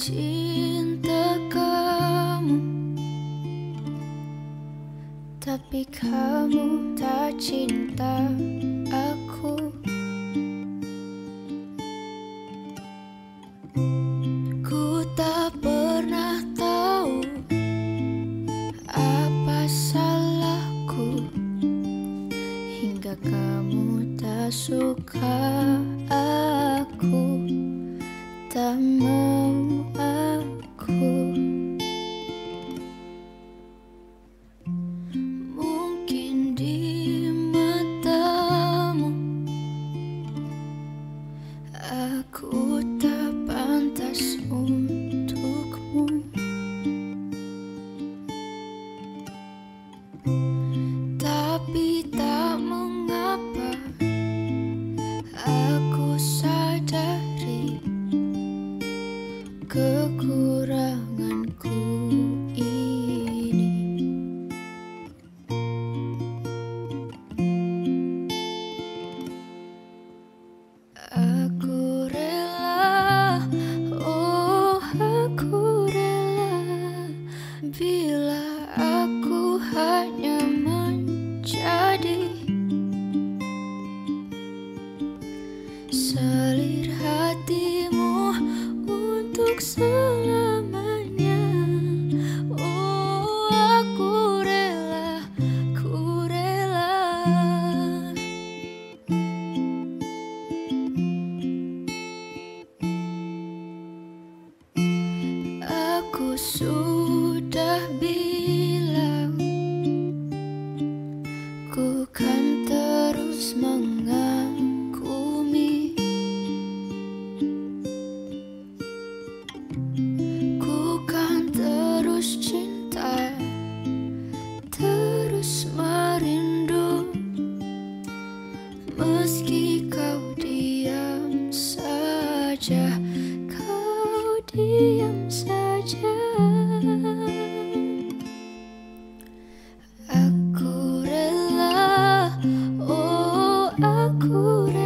cinta kamu, Tapi kamu tak cinta aku. Ku tak pernah tahu Apa salahku. Hingga kamu tak suka aku. Tak mau kekurangan. 树。cura